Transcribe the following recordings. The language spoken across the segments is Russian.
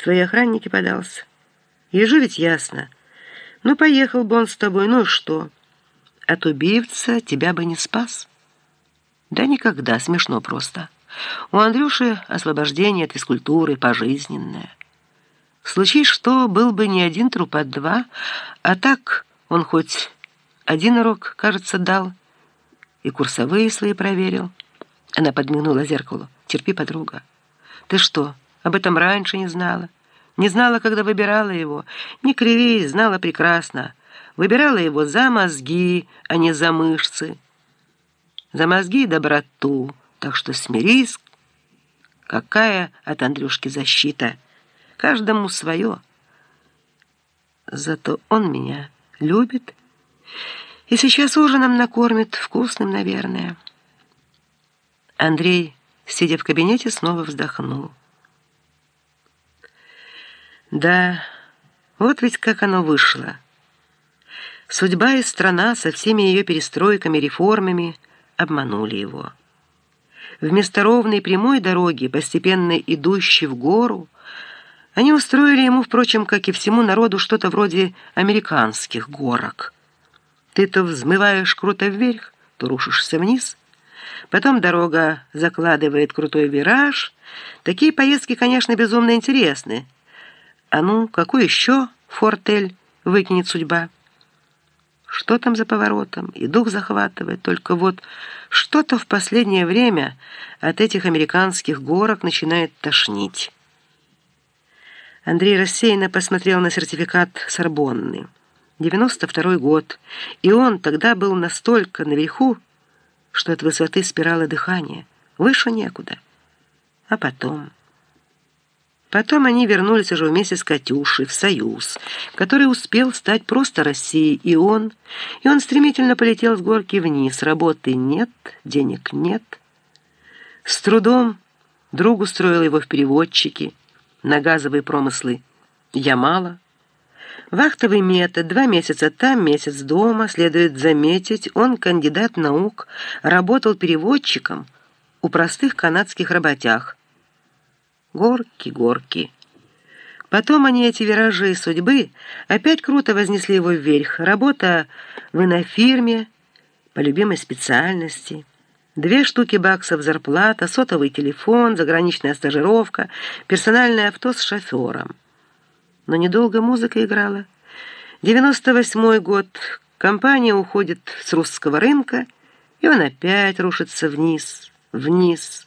твои охранники подался. Ежи ведь ясно. Ну, поехал бы он с тобой, ну что? От убивца тебя бы не спас. Да никогда, смешно просто. У Андрюши освобождение от физкультуры пожизненное. Случись что, был бы не один труп, а два, а так он хоть один урок, кажется, дал, и курсовые свои проверил. Она подмигнула зеркалу. «Терпи, подруга. Ты что, об этом раньше не знала? Не знала, когда выбирала его? Не кривись, знала прекрасно. Выбирала его за мозги, а не за мышцы. За мозги и доброту. Так что смирись. Какая от Андрюшки защита? Каждому свое. Зато он меня любит и сейчас ужином накормит, вкусным, наверное. Андрей, сидя в кабинете, снова вздохнул. Да, вот ведь как оно вышло. Судьба и страна со всеми ее перестройками, реформами обманули его. Вместо ровной прямой дороги, постепенно идущей в гору, они устроили ему, впрочем, как и всему народу, что-то вроде американских горок. Ты то взмываешь круто вверх, то рушишься вниз. Потом дорога закладывает крутой вираж. Такие поездки, конечно, безумно интересны. А ну, какой еще фортель выкинет судьба? Что там за поворотом? И дух захватывает. Только вот что-то в последнее время от этих американских горок начинает тошнить. Андрей рассеянно посмотрел на сертификат Сорбонны. 92 год, и он тогда был настолько наверху, что от высоты спирала дыхания. Выше некуда. А потом... Потом они вернулись уже вместе с Катюшей в Союз, который успел стать просто Россией, и он, и он стремительно полетел с горки вниз. Работы нет, денег нет. С трудом друг устроил его в переводчики на газовые промыслы Ямала. Вахтовый метод, два месяца там, месяц дома, следует заметить, он кандидат наук, работал переводчиком у простых канадских работяг, Горки, горки. Потом они, эти виражи судьбы, опять круто вознесли его вверх. Работа в инофирме, по любимой специальности. Две штуки баксов зарплата, сотовый телефон, заграничная стажировка, персональное авто с шофером. Но недолго музыка играла. 98 год. Компания уходит с русского рынка, и он опять рушится вниз, вниз,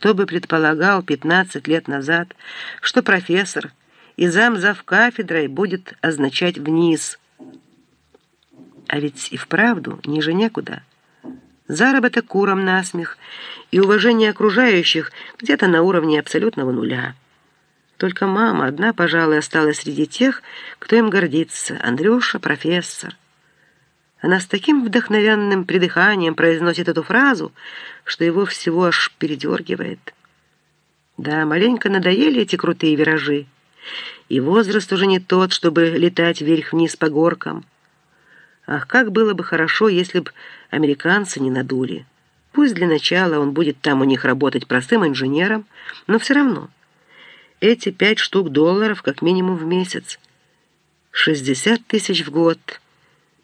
кто бы предполагал 15 лет назад, что профессор и замзав кафедрой будет означать «вниз». А ведь и вправду ниже некуда. Заработок куром насмех и уважение окружающих где-то на уровне абсолютного нуля. Только мама одна, пожалуй, осталась среди тех, кто им гордится. Андрюша — профессор. Она с таким вдохновенным придыханием произносит эту фразу, что его всего аж передергивает. Да, маленько надоели эти крутые виражи. И возраст уже не тот, чтобы летать вверх-вниз по горкам. Ах, как было бы хорошо, если бы американцы не надули. Пусть для начала он будет там у них работать простым инженером, но все равно. Эти пять штук долларов как минимум в месяц. 60 тысяч в год —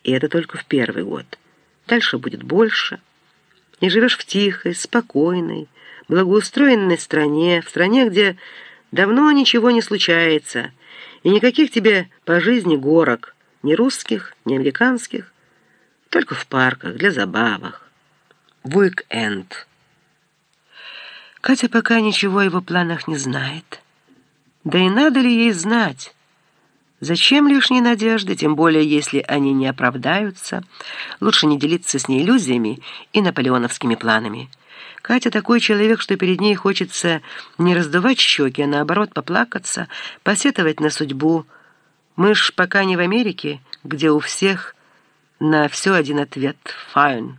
и это только в первый год. Дальше будет больше. И живешь в тихой, спокойной, благоустроенной стране, в стране, где давно ничего не случается, и никаких тебе по жизни горок, ни русских, ни американских, только в парках, для забавах. Уик-энд. Катя пока ничего о его планах не знает. Да и надо ли ей знать? Зачем лишние надежды, тем более если они не оправдаются? Лучше не делиться с ней иллюзиями и наполеоновскими планами. Катя такой человек, что перед ней хочется не раздувать щеки, а наоборот поплакаться, посетовать на судьбу. Мы ж пока не в Америке, где у всех на все один ответ «файн».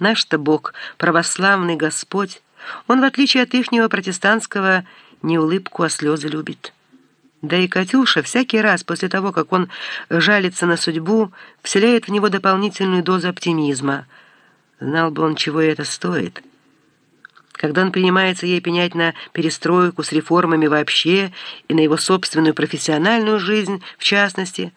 Наш-то Бог, православный Господь, Он, в отличие от ихнего протестантского, не улыбку, а слезы любит. Да и Катюша всякий раз после того, как он жалится на судьбу, вселяет в него дополнительную дозу оптимизма. Знал бы он, чего это стоит. когда он принимается ей пенять на перестройку с реформами вообще и на его собственную профессиональную жизнь в частности,